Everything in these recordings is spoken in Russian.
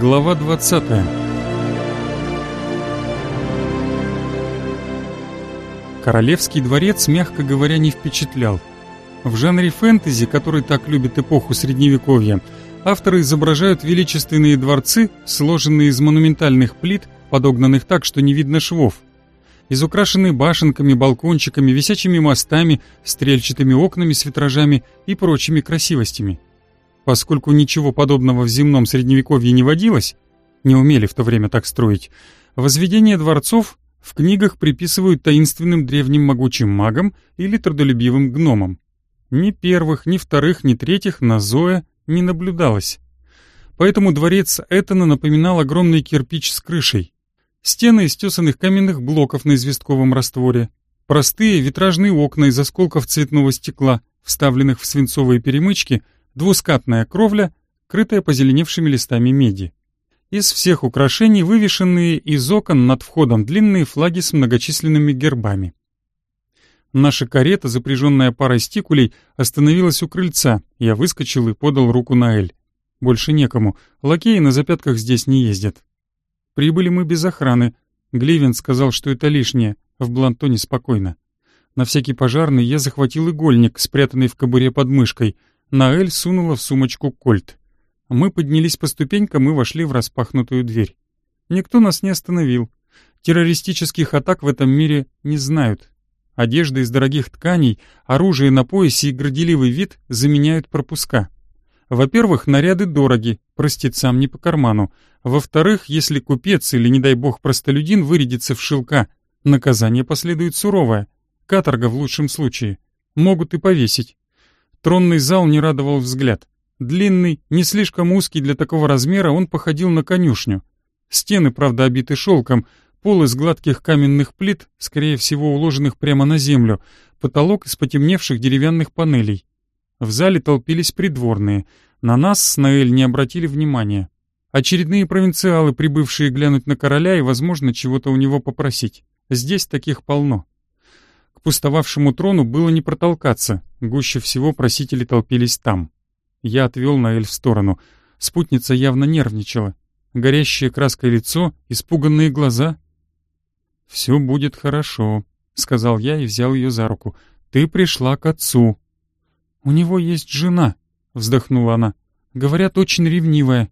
Глава 20 Королевский дворец, мягко говоря, не впечатлял. В жанре фэнтези, который так любит эпоху Средневековья, авторы изображают величественные дворцы, сложенные из монументальных плит, подогнанных так, что не видно швов. Изукрашенные башенками, балкончиками, висячими мостами, стрельчатыми окнами с витражами и прочими красивостями. Поскольку ничего подобного в земном Средневековье не водилось, не умели в то время так строить, возведение дворцов в книгах приписывают таинственным древним могучим магам или трудолюбивым гномам. Ни первых, ни вторых, ни третьих на Зоя не наблюдалось. Поэтому дворец Этана напоминал огромный кирпич с крышей. Стены из тесанных каменных блоков на известковом растворе. Простые витражные окна из осколков цветного стекла, вставленных в свинцовые перемычки, двускатная кровля, крытая позеленевшими листами меди. Из всех украшений вывешенные из окон над входом длинные флаги с многочисленными гербами. Наша карета, запряженная парой стикулей, остановилась у крыльца. Я выскочил и подал руку на Эль. Больше некому. Лакеи на запятках здесь не ездят. Прибыли мы без охраны. Гливен сказал, что это лишнее. В Блантоне спокойно. На всякий пожарный я захватил игольник, спрятанный в кобуре под мышкой. Наэль сунула в сумочку кольт. Мы поднялись по ступенькам и вошли в распахнутую дверь. Никто нас не остановил. Террористических атак в этом мире не знают. Одежда из дорогих тканей, оружие на поясе и горделивый вид заменяют пропуска. Во-первых, наряды дороги, простецам не по карману. Во-вторых, если купец или, не дай бог, простолюдин вырядится в шелка, наказание последует суровое. Каторга в лучшем случае. Могут и повесить. Тронный зал не радовал взгляд. Длинный, не слишком узкий для такого размера, он походил на конюшню. Стены, правда, обиты шелком, пол из гладких каменных плит, скорее всего, уложенных прямо на землю, потолок из потемневших деревянных панелей. В зале толпились придворные. На нас с Наэль не обратили внимания. Очередные провинциалы, прибывшие глянуть на короля и, возможно, чего-то у него попросить. Здесь таких полно. К пустовавшему трону было не протолкаться, гуще всего просители толпились там. Я отвел Наэль в сторону. Спутница явно нервничала. Горящее краской лицо, испуганные глаза. «Все будет хорошо», — сказал я и взял ее за руку. «Ты пришла к отцу». «У него есть жена», — вздохнула она. «Говорят, очень ревнивая».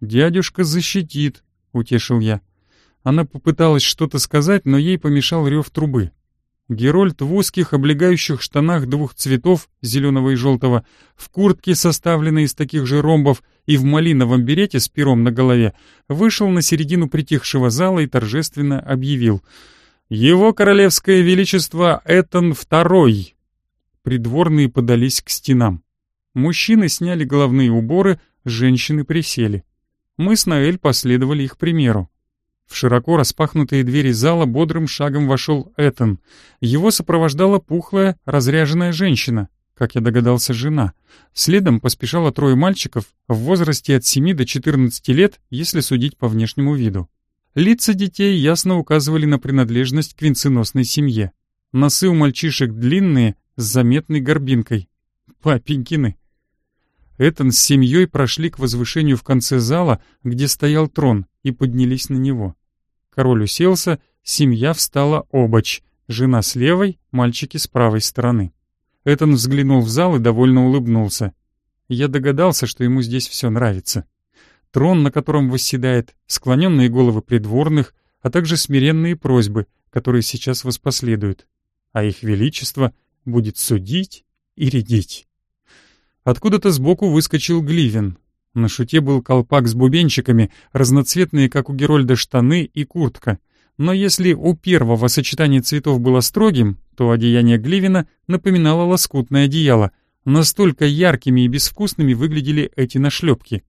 «Дядюшка защитит», — утешил я. Она попыталась что-то сказать, но ей помешал рев трубы. Герольд в узких облегающих штанах двух цветов, зеленого и желтого, в куртке, составленной из таких же ромбов, и в малиновом берете с пером на голове, вышел на середину притихшего зала и торжественно объявил «Его королевское величество Этон II!» Придворные подались к стенам. Мужчины сняли головные уборы, женщины присели. Мы с Наэль последовали их примеру. В широко распахнутые двери зала бодрым шагом вошел Этан. Его сопровождала пухлая, разряженная женщина, как я догадался, жена. Следом поспешало трое мальчиков в возрасте от 7 до 14 лет, если судить по внешнему виду. Лица детей ясно указывали на принадлежность к венценосной семье. Носы у мальчишек длинные, с заметной горбинкой. Папенькины. Этан с семьей прошли к возвышению в конце зала, где стоял трон, и поднялись на него. Король уселся, семья встала обочь, жена с левой, мальчики с правой стороны. Этан взглянул в зал и довольно улыбнулся. Я догадался, что ему здесь все нравится. Трон, на котором восседает, склоненные головы придворных, а также смиренные просьбы, которые сейчас воспоследуют. А их величество будет судить и рядить. Откуда-то сбоку выскочил Гливен. На шуте был колпак с бубенчиками, разноцветные, как у Герольда, штаны и куртка. Но если у первого сочетание цветов было строгим, то одеяние Гливена напоминало лоскутное одеяло. Настолько яркими и безвкусными выглядели эти нашлепки.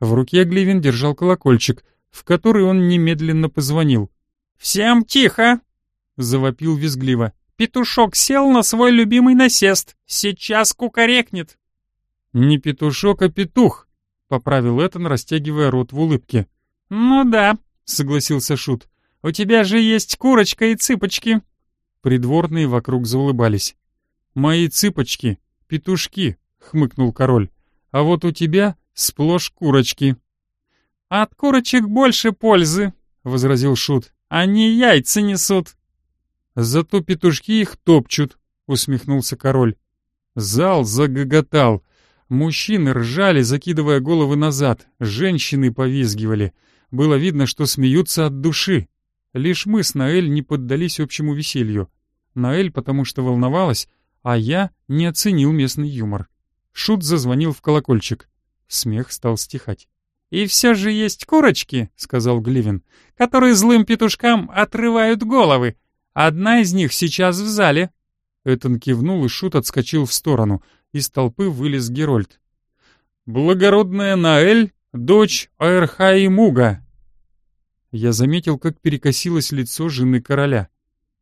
В руке Гливен держал колокольчик, в который он немедленно позвонил. «Всем тихо!» — завопил визгливо. «Петушок сел на свой любимый насест. Сейчас кукарекнет!» «Не петушок, а петух», — поправил Этан, растягивая рот в улыбке. «Ну да», — согласился Шут. «У тебя же есть курочка и цыпочки». Придворные вокруг заулыбались. «Мои цыпочки, петушки», — хмыкнул король. «А вот у тебя сплошь курочки». «От курочек больше пользы», — возразил Шут. «Они яйца несут». «Зато петушки их топчут», — усмехнулся король. Зал загоготал. Мужчины ржали, закидывая головы назад, женщины повизгивали. Было видно, что смеются от души. Лишь мы с Наэль не поддались общему веселью. Наэль потому что волновалась, а я не оценил местный юмор. Шут зазвонил в колокольчик. Смех стал стихать. «И все же есть курочки», — сказал Гливин, «которые злым петушкам отрывают головы. Одна из них сейчас в зале». Этон кивнул, и Шут отскочил в сторону. Из толпы вылез Герольд. «Благородная Наэль, дочь Аэрхаи Муга!» Я заметил, как перекосилось лицо жены короля.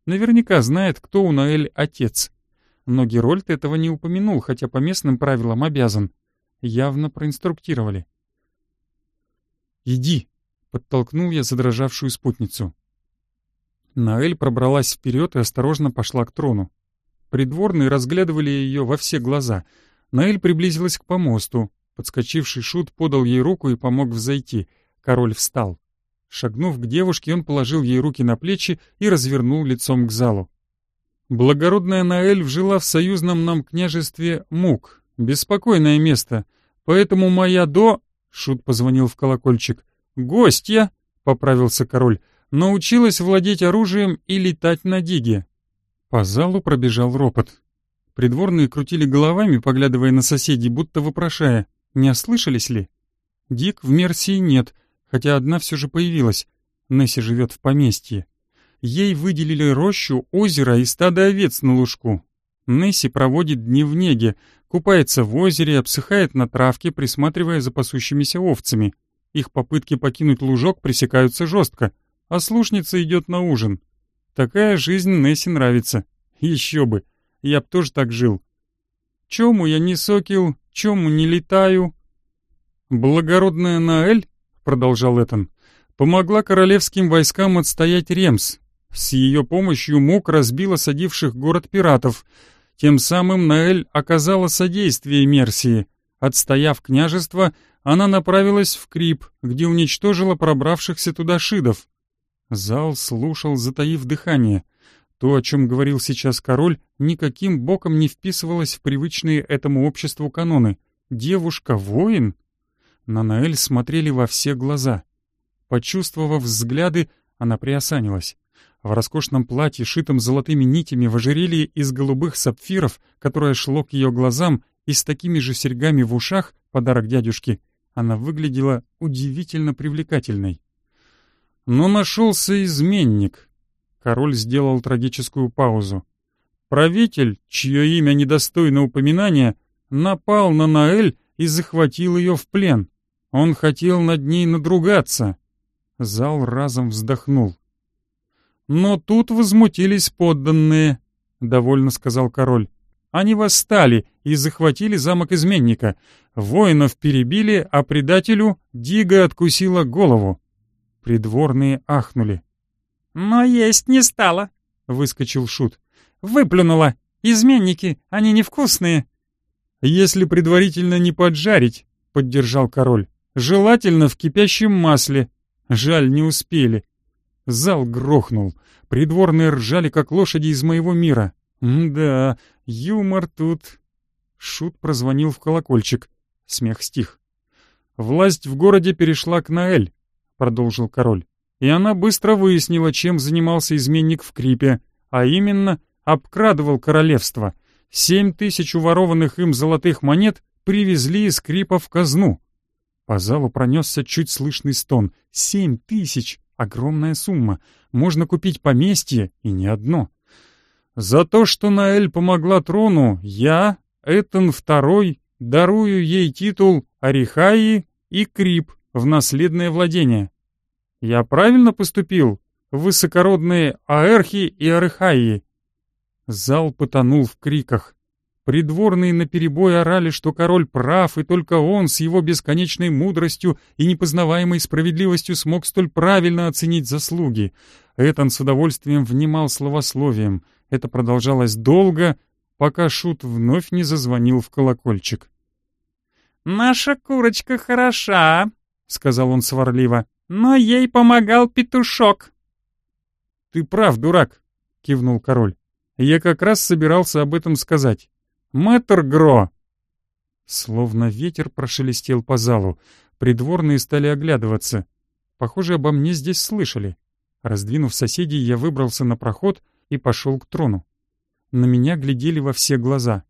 Наверняка знает, кто у Наэль отец. Но Герольд этого не упомянул, хотя по местным правилам обязан. Явно проинструктировали. «Иди!» — подтолкнул я задрожавшую спутницу. Наэль пробралась вперед и осторожно пошла к трону. Придворные разглядывали ее во все глаза. Наэль приблизилась к помосту. Подскочивший шут подал ей руку и помог взойти. Король встал. Шагнув к девушке, он положил ей руки на плечи и развернул лицом к залу. Благородная Наэль жила в союзном нам княжестве Мук. Беспокойное место. Поэтому моя до... Шут позвонил в колокольчик. «Гостья!» — поправился король. «Научилась владеть оружием и летать на диге. По залу пробежал ропот. Придворные крутили головами, поглядывая на соседей, будто вопрошая, не ослышались ли? Дик в Мерсии нет, хотя одна все же появилась. Несси живет в поместье. Ей выделили рощу, озеро и стадо овец на лужку. Несси проводит дни в неге, купается в озере, обсыхает на травке, присматривая за пасущимися овцами. Их попытки покинуть лужок пресекаются жестко, а слушница идет на ужин. Такая жизнь Несси нравится. Еще бы. Я б тоже так жил. Чему я не сокил, чему не летаю? Благородная Наэль, продолжал Этан, помогла королевским войскам отстоять Ремс. С ее помощью Мук разбила садивших город пиратов. Тем самым Наэль оказала содействие Мерсии. Отстояв княжество, она направилась в Крип, где уничтожила пробравшихся туда шидов. Зал слушал, затаив дыхание. То, о чем говорил сейчас король, никаким боком не вписывалось в привычные этому обществу каноны. Девушка-воин? На Наэль смотрели во все глаза. Почувствовав взгляды, она приосанилась. В роскошном платье, шитом золотыми нитями в ожерелье из голубых сапфиров, которое шло к ее глазам, и с такими же серьгами в ушах, подарок дядюшке, она выглядела удивительно привлекательной. Но нашелся изменник. Король сделал трагическую паузу. Правитель, чье имя недостойно упоминания, напал на Наэль и захватил ее в плен. Он хотел над ней надругаться. Зал разом вздохнул. «Но тут возмутились подданные», — довольно сказал король. «Они восстали и захватили замок изменника. Воинов перебили, а предателю Дига откусила голову. Придворные ахнули. «Но есть не стало», — выскочил Шут. «Выплюнула. Изменники, они невкусные». «Если предварительно не поджарить», — поддержал король. «Желательно в кипящем масле. Жаль, не успели». Зал грохнул. Придворные ржали, как лошади из моего мира. «Да, юмор тут...» Шут прозвонил в колокольчик. Смех стих. Власть в городе перешла к Наэль продолжил король. И она быстро выяснила, чем занимался изменник в Крипе, а именно обкрадывал королевство. Семь тысяч уворованных им золотых монет привезли из Крипа в казну. По залу пронесся чуть слышный стон. Семь тысяч! Огромная сумма. Можно купить поместье, и не одно. За то, что Наэль помогла трону, я, Этон II, дарую ей титул Арихаи и Крип, в наследное владение. Я правильно поступил, высокородные Аэрхи и Арыхаи?» Зал потонул в криках. Придворные наперебой орали, что король прав, и только он с его бесконечной мудростью и непознаваемой справедливостью смог столь правильно оценить заслуги. Этан с удовольствием внимал словословием. Это продолжалось долго, пока Шут вновь не зазвонил в колокольчик. «Наша курочка хороша», — сказал он сварливо. «Но ей помогал петушок». «Ты прав, дурак», — кивнул король. «Я как раз собирался об этом сказать. Мэтр Гро!» Словно ветер прошелестел по залу. Придворные стали оглядываться. Похоже, обо мне здесь слышали. Раздвинув соседей, я выбрался на проход и пошел к трону. На меня глядели во все глаза.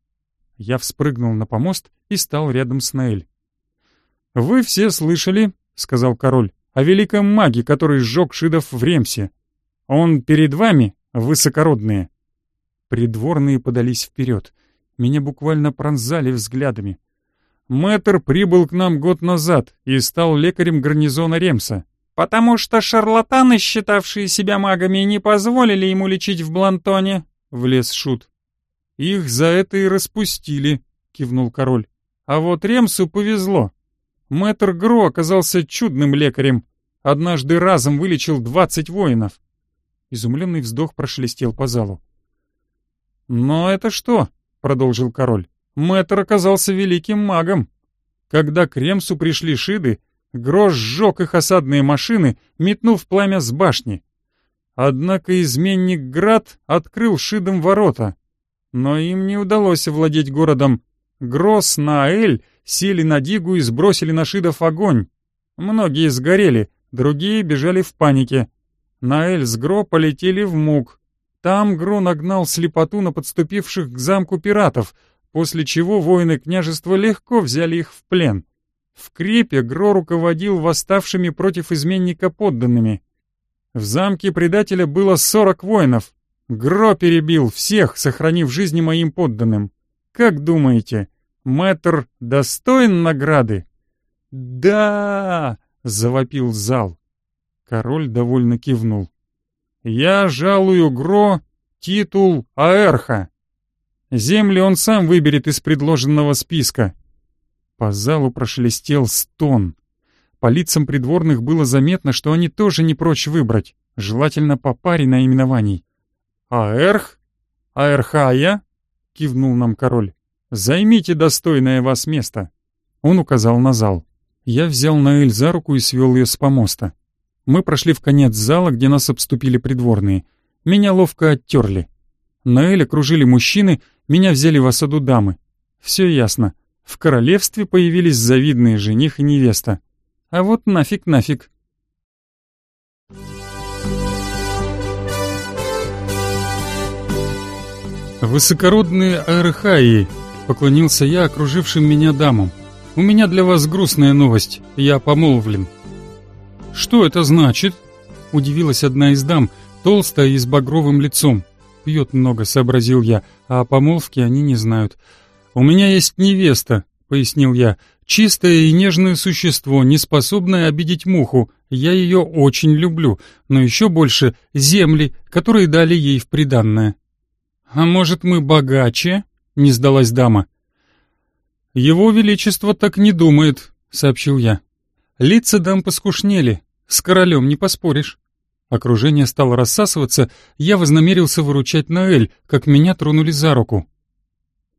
Я вспрыгнул на помост и стал рядом с Наэль. «Вы все слышали, — сказал король, — о великом маге, который сжег шидов в Ремсе. Он перед вами, высокородные». Придворные подались вперед. Меня буквально пронзали взглядами. Мэтр прибыл к нам год назад и стал лекарем гарнизона Ремса. «Потому что шарлатаны, считавшие себя магами, не позволили ему лечить в Блантоне», — влез Шут. «Их за это и распустили», — кивнул король. «А вот Ремсу повезло. Мэтр Гро оказался чудным лекарем. Однажды разом вылечил двадцать воинов». Изумленный вздох прошелестел по залу. «Но это что?» — продолжил король. «Мэтр оказался великим магом. Когда к Ремсу пришли шиды, Гро сжег их осадные машины, метнув пламя с башни. Однако изменник Град открыл шидом ворота. Но им не удалось овладеть городом. Гросс на Аэль сели на Дигу и сбросили на шидов огонь. Многие сгорели, другие бежали в панике. Наэль с Гро полетели в Мук. Там Гро нагнал слепоту на подступивших к замку пиратов, после чего воины княжества легко взяли их в плен. В Крепе Гро руководил восставшими против изменника подданными. В замке предателя было сорок воинов. Гро перебил всех, сохранив жизни моим подданным. Как думаете, мэтр достоин награды? «Да!» — завопил зал. Король довольно кивнул. «Я жалую Гро титул Аэрха. Земли он сам выберет из предложенного списка». По залу прошелестел стон. По лицам придворных было заметно, что они тоже не прочь выбрать, желательно по паре наименований. «Аэрх? Аэрхая?» — кивнул нам король. «Займите достойное вас место». Он указал на зал. Я взял Наэль за руку и свел ее с помоста. Мы прошли в конец зала, где нас обступили придворные. Меня ловко оттерли. Наэль окружили мужчины, меня взяли в осаду дамы. Все ясно. В королевстве появились завидные жених и невеста. А вот нафиг нафиг. «Высокородные аэрохаи», — поклонился я окружившим меня дамам. «У меня для вас грустная новость. Я помолвлен». «Что это значит?» — удивилась одна из дам, толстая и с багровым лицом. «Пьет много», — сообразил я, — «а о помолвке они не знают». «У меня есть невеста», — пояснил я, Чистое и нежное существо, не способное обидеть муху. Я ее очень люблю, но еще больше земли, которые дали ей в приданное. «А может, мы богаче?» — не сдалась дама. «Его Величество так не думает», — сообщил я. Лица дам поскушнели, с королем не поспоришь. Окружение стало рассасываться, я вознамерился выручать Ноэль, как меня тронули за руку.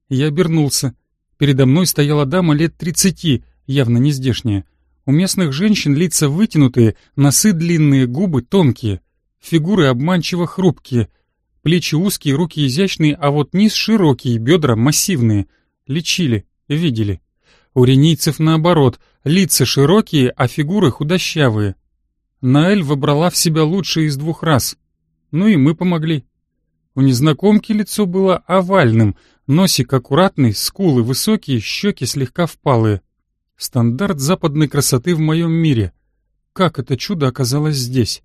Я обернулся. Передо мной стояла дама лет тридцати, явно не здешняя. У местных женщин лица вытянутые, носы длинные, губы тонкие, фигуры обманчиво хрупкие, плечи узкие, руки изящные, а вот низ широкий, бедра массивные. Лечили, видели. У ренийцев наоборот, лица широкие, а фигуры худощавые. Наэль выбрала в себя лучшее из двух раз. Ну и мы помогли. У незнакомки лицо было овальным, Носик аккуратный, скулы высокие, щеки слегка впалые. Стандарт западной красоты в моем мире. Как это чудо оказалось здесь?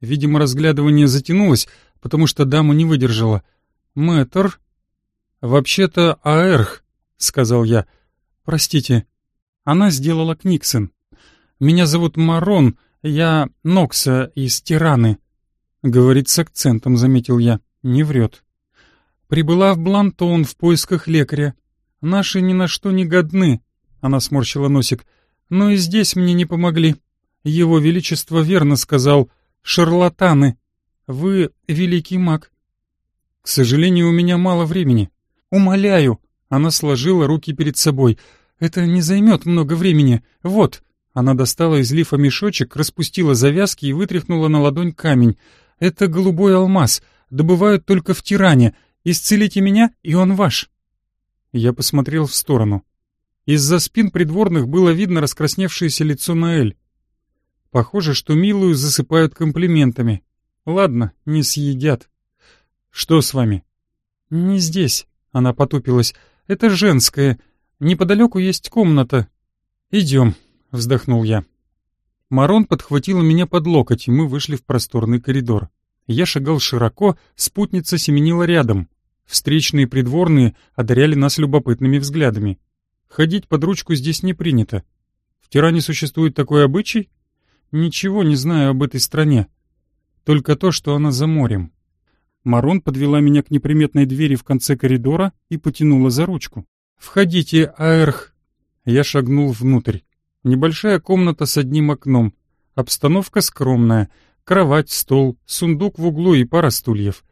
Видимо, разглядывание затянулось, потому что дама не выдержала. «Мэтр?» «Вообще-то Аэрх», — сказал я. «Простите». Она сделала Книксон. «Меня зовут Марон, я Нокса из Тираны». Говорит с акцентом, заметил я. Не врет. Прибыла в Блантон в поисках лекаря. Наши ни на что не годны, — она сморщила носик. Но и здесь мне не помогли. Его Величество верно сказал. Шарлатаны. Вы великий маг. К сожалению, у меня мало времени. Умоляю. Она сложила руки перед собой. Это не займет много времени. Вот. Она достала из лифа мешочек, распустила завязки и вытряхнула на ладонь камень. «Это голубой алмаз. Добывают только в Тиране. Исцелите меня, и он ваш». Я посмотрел в сторону. Из-за спин придворных было видно раскрасневшееся лицо Наэль. Похоже, что милую засыпают комплиментами. Ладно, не съедят. «Что с вами?» «Не здесь», — она потупилась. «Это женское. Неподалеку есть комната. Идем», — вздохнул я. Марон подхватила меня под локоть, и мы вышли в просторный коридор. Я шагал широко, спутница семенила рядом. Встречные придворные одаряли нас любопытными взглядами. Ходить под ручку здесь не принято. В Тиране существует такой обычай? Ничего не знаю об этой стране. Только то, что она за морем. Марон подвела меня к неприметной двери в конце коридора и потянула за ручку. «Входите, Аэрх!» Я шагнул внутрь. Небольшая комната с одним окном. Обстановка скромная. Кровать, стол, сундук в углу и пара стульев.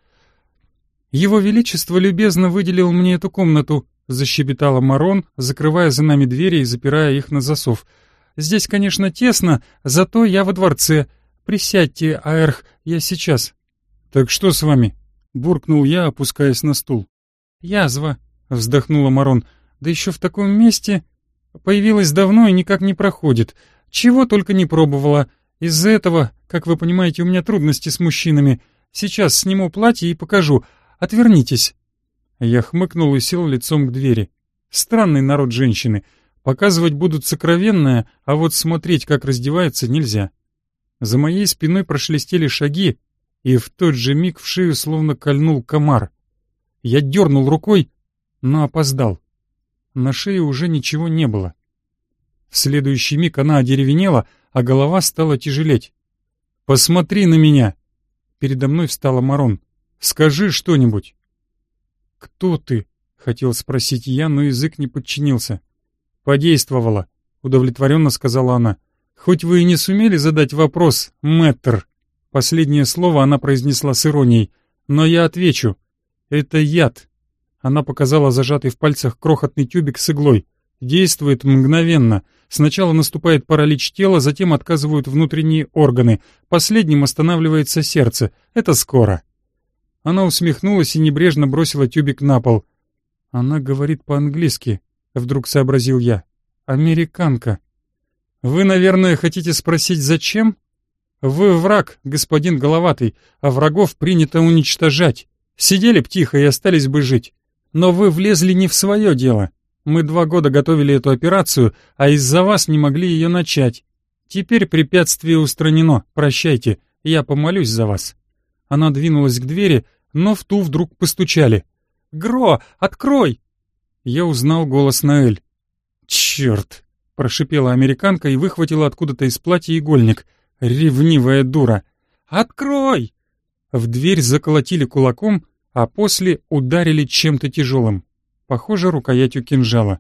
«Его Величество любезно выделил мне эту комнату», — защебетала Марон, закрывая за нами двери и запирая их на засов. «Здесь, конечно, тесно, зато я во дворце. Присядьте, Аэрх, я сейчас». «Так что с вами?» — буркнул я, опускаясь на стул. «Язва», — вздохнула Марон. «Да еще в таком месте...» Появилась давно и никак не проходит. Чего только не пробовала. Из-за этого, как вы понимаете, у меня трудности с мужчинами. Сейчас сниму платье и покажу. Отвернитесь». Я хмыкнул и сел лицом к двери. Странный народ женщины. Показывать будут сокровенное, а вот смотреть, как раздевается, нельзя. За моей спиной прошелестели шаги, и в тот же миг в шею словно кольнул комар. Я дернул рукой, но опоздал. На шее уже ничего не было. В следующий миг она одеревенела, а голова стала тяжелеть. «Посмотри на меня!» Передо мной встала Марон. «Скажи что-нибудь!» «Кто ты?» — хотел спросить я, но язык не подчинился. «Подействовала», — удовлетворенно сказала она. «Хоть вы и не сумели задать вопрос, мэтр». Последнее слово она произнесла с иронией. «Но я отвечу. Это яд. Она показала зажатый в пальцах крохотный тюбик с иглой. Действует мгновенно. Сначала наступает паралич тела, затем отказывают внутренние органы. Последним останавливается сердце. Это скоро. Она усмехнулась и небрежно бросила тюбик на пол. Она говорит по-английски, вдруг сообразил я. Американка. Вы, наверное, хотите спросить, зачем? Вы враг, господин Головатый, а врагов принято уничтожать. Сидели б тихо и остались бы жить. Но вы влезли не в свое дело. Мы два года готовили эту операцию, а из-за вас не могли ее начать. Теперь препятствие устранено, прощайте, я помолюсь за вас». Она двинулась к двери, но в ту вдруг постучали. «Гро, открой!» Я узнал голос Наэль. «Черт!» — прошипела американка и выхватила откуда-то из платья игольник. «Ревнивая дура!» «Открой!» В дверь заколотили кулаком, а после ударили чем-то тяжелым, похоже, рукоятью кинжала.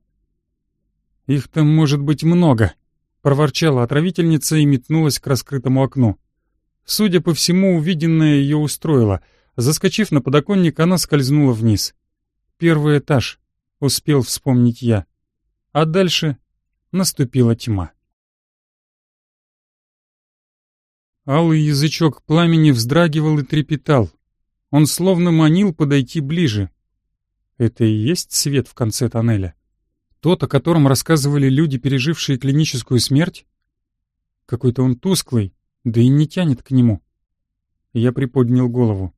«Их там может быть много», — проворчала отравительница и метнулась к раскрытому окну. Судя по всему, увиденное ее устроило. Заскочив на подоконник, она скользнула вниз. «Первый этаж», — успел вспомнить я. А дальше наступила тьма. Алый язычок пламени вздрагивал и трепетал. Он словно манил подойти ближе. Это и есть свет в конце тоннеля? Тот, о котором рассказывали люди, пережившие клиническую смерть? Какой-то он тусклый, да и не тянет к нему. Я приподнял голову.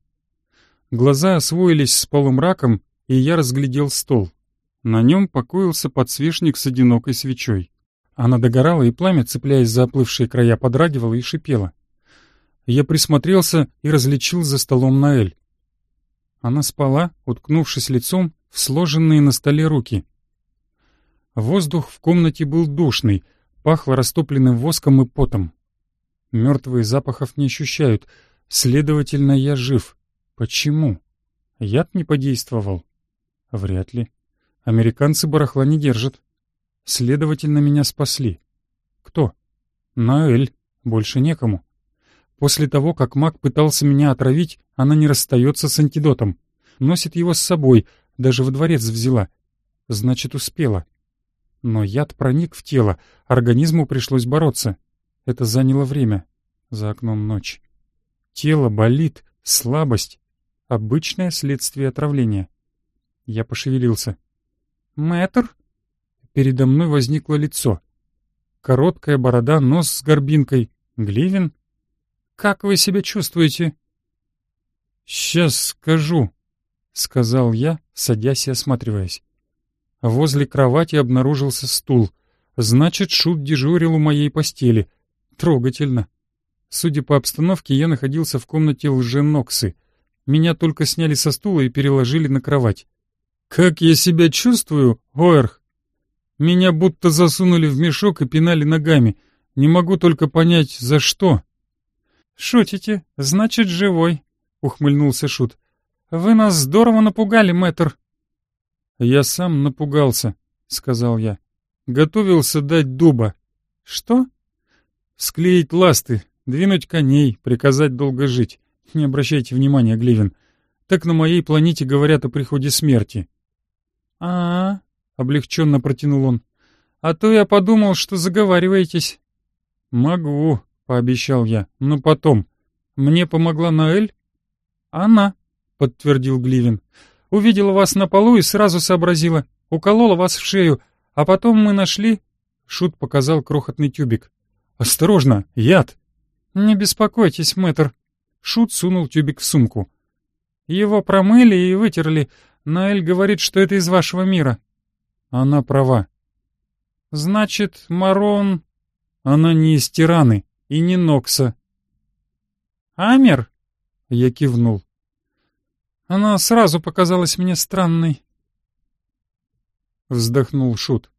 Глаза освоились с полумраком, и я разглядел стол. На нем покоился подсвечник с одинокой свечой. Она догорала, и пламя, цепляясь за оплывшие края, подрагивало и шипело. Я присмотрелся и различил за столом Наэль. Она спала, уткнувшись лицом в сложенные на столе руки. Воздух в комнате был душный, пахло растопленным воском и потом. Мертвые запахов не ощущают, следовательно, я жив. Почему? Яд не подействовал? Вряд ли. Американцы барахла не держат. Следовательно, меня спасли. Кто? Наэль. Больше некому. После того, как маг пытался меня отравить, она не расстается с антидотом. Носит его с собой, даже во дворец взяла. Значит, успела. Но яд проник в тело, организму пришлось бороться. Это заняло время. За окном ночь. Тело болит, слабость. Обычное следствие отравления. Я пошевелился. «Мэтр?» Передо мной возникло лицо. Короткая борода, нос с горбинкой. Гливен? «Как вы себя чувствуете?» «Сейчас скажу», — сказал я, садясь и осматриваясь. Возле кровати обнаружился стул. Значит, Шут дежурил у моей постели. Трогательно. Судя по обстановке, я находился в комнате лженоксы. Меня только сняли со стула и переложили на кровать. «Как я себя чувствую, Оэрх?» Меня будто засунули в мешок и пинали ногами. Не могу только понять, за что. «Шутите? Значит, живой», — ухмыльнулся Шут. «Вы нас здорово напугали, мэтр». «Я сам напугался», — сказал я. «Готовился дать дуба». «Что?» «Склеить ласты, двинуть коней, приказать долго жить. Не обращайте внимания, Гливен. Так на моей планете говорят о приходе смерти». «А-а-а», облегченно протянул он. «А то я подумал, что заговариваетесь». «Могу», — пообещал я, — «но потом. Мне помогла Наэль?» «Она», — подтвердил Гливен. Увидела вас на полу и сразу сообразила. Уколола вас в шею, а потом мы нашли...» Шут показал крохотный тюбик. «Осторожно, яд!» «Не беспокойтесь, мэтр». Шут сунул тюбик в сумку. «Его промыли и вытерли. Наэль говорит, что это из вашего мира». «Она права». «Значит, Марон...» «Она не из Тираны и не Нокса». «Амер?» Я кивнул. Она сразу показалась мне странной. Вздохнул Шут.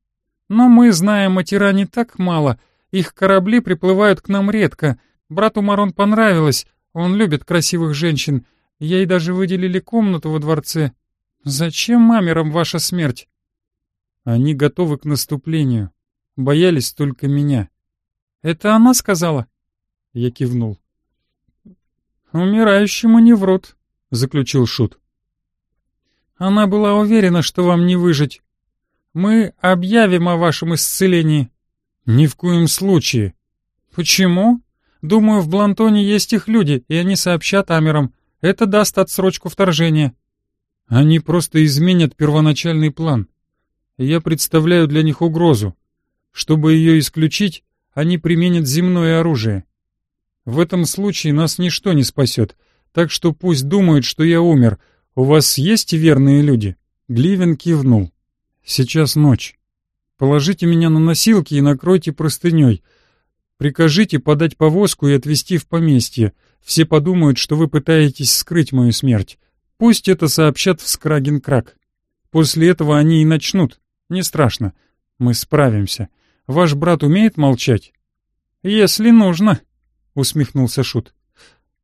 Но мы знаем о тиране так мало. Их корабли приплывают к нам редко. Брату Марон понравилось. Он любит красивых женщин. Ей даже выделили комнату во дворце. Зачем мамерам ваша смерть? Они готовы к наступлению. Боялись только меня. Это она сказала? Я кивнул. Умирающему не врут заключил Шут. Она была уверена, что вам не выжить. Мы объявим о вашем исцелении. Ни в коем случае. Почему? Думаю, в Блантоне есть их люди, и они сообщат Амерам. Это даст отсрочку вторжения. Они просто изменят первоначальный план. Я представляю для них угрозу. Чтобы ее исключить, они применят земное оружие. В этом случае нас ничто не спасет, так что пусть думают, что я умер. У вас есть верные люди?» Гливен кивнул. «Сейчас ночь. Положите меня на носилки и накройте простыней. Прикажите подать повозку и отвезти в поместье. Все подумают, что вы пытаетесь скрыть мою смерть. Пусть это сообщат в Скрагенкрак. После этого они и начнут. Не страшно. Мы справимся. Ваш брат умеет молчать?» «Если нужно», — усмехнулся Шут.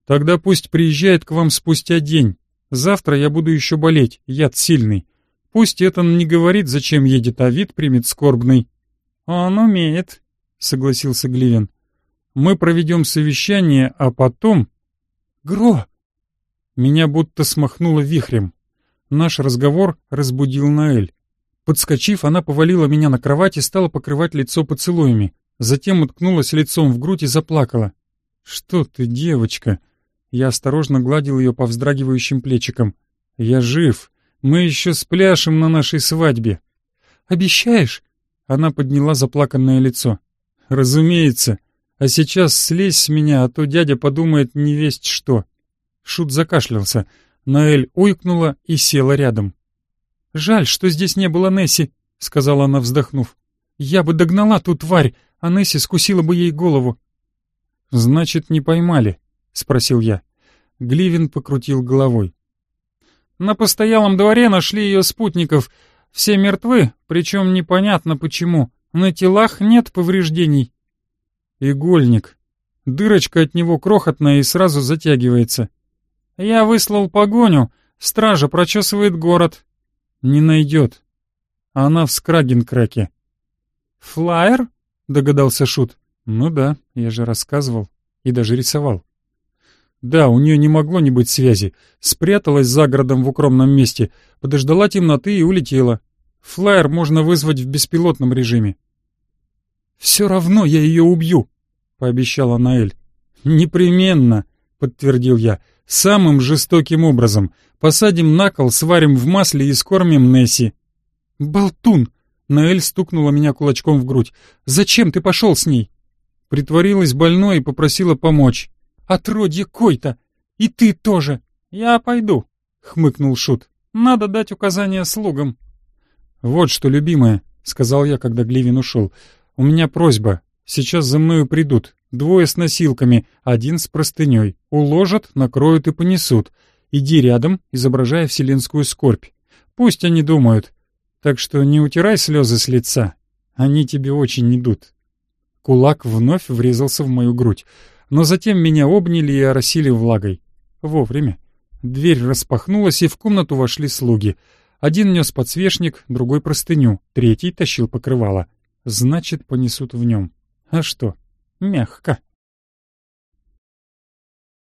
Тогда пусть приезжает к вам спустя день. Завтра я буду еще болеть, яд сильный. Пусть это не говорит, зачем едет, а вид примет скорбный. Он умеет, согласился Гливен. Мы проведем совещание, а потом... Гро! Меня будто смахнуло вихрем. Наш разговор разбудил Наэль. Подскочив, она повалила меня на кровать и стала покрывать лицо поцелуями. Затем уткнулась лицом в грудь и заплакала. «Что ты, девочка?» Я осторожно гладил ее по вздрагивающим плечикам. «Я жив. Мы еще спляшем на нашей свадьбе». «Обещаешь?» Она подняла заплаканное лицо. «Разумеется. А сейчас слезь с меня, а то дядя подумает не весть что». Шут закашлялся. Наэль уйкнула и села рядом. «Жаль, что здесь не было Несси», — сказала она, вздохнув. «Я бы догнала ту тварь, а Несси скусила бы ей голову». «Значит, не поймали», — спросил я. Гливин покрутил головой. «На постоялом дворе нашли ее спутников. Все мертвы, причем непонятно почему. На телах нет повреждений». «Игольник. Дырочка от него крохотная и сразу затягивается». «Я выслал погоню. Стража прочесывает город». «Не найдет. Она в Скрагенкраке». «Флайер?» — догадался Шут. «Ну да, я же рассказывал и даже рисовал». Да, у нее не могло не быть связи. Спряталась за городом в укромном месте, подождала темноты и улетела. Флайер можно вызвать в беспилотном режиме. «Все равно я ее убью», — пообещала Наэль. «Непременно», — подтвердил я, — «самым жестоким образом. Посадим на кол, сварим в масле и скормим Несси». «Болтун!» — Наэль стукнула меня кулачком в грудь. «Зачем ты пошел с ней?» Притворилась больной и попросила помочь. «Отродье кой-то! И ты тоже!» «Я пойду», — хмыкнул Шут. «Надо дать указания слугам». «Вот что, любимая», — сказал я, когда Гливин ушел. «У меня просьба. Сейчас за мною придут. Двое с носилками, один с простыней. Уложат, накроют и понесут. Иди рядом, изображая вселенскую скорбь. Пусть они думают. Так что не утирай слезы с лица. Они тебе очень идут». Кулак вновь врезался в мою грудь. Но затем меня обняли и оросили влагой. Вовремя. Дверь распахнулась, и в комнату вошли слуги. Один нес подсвечник, другой простыню, третий тащил покрывало. Значит, понесут в нем. А что? Мягко.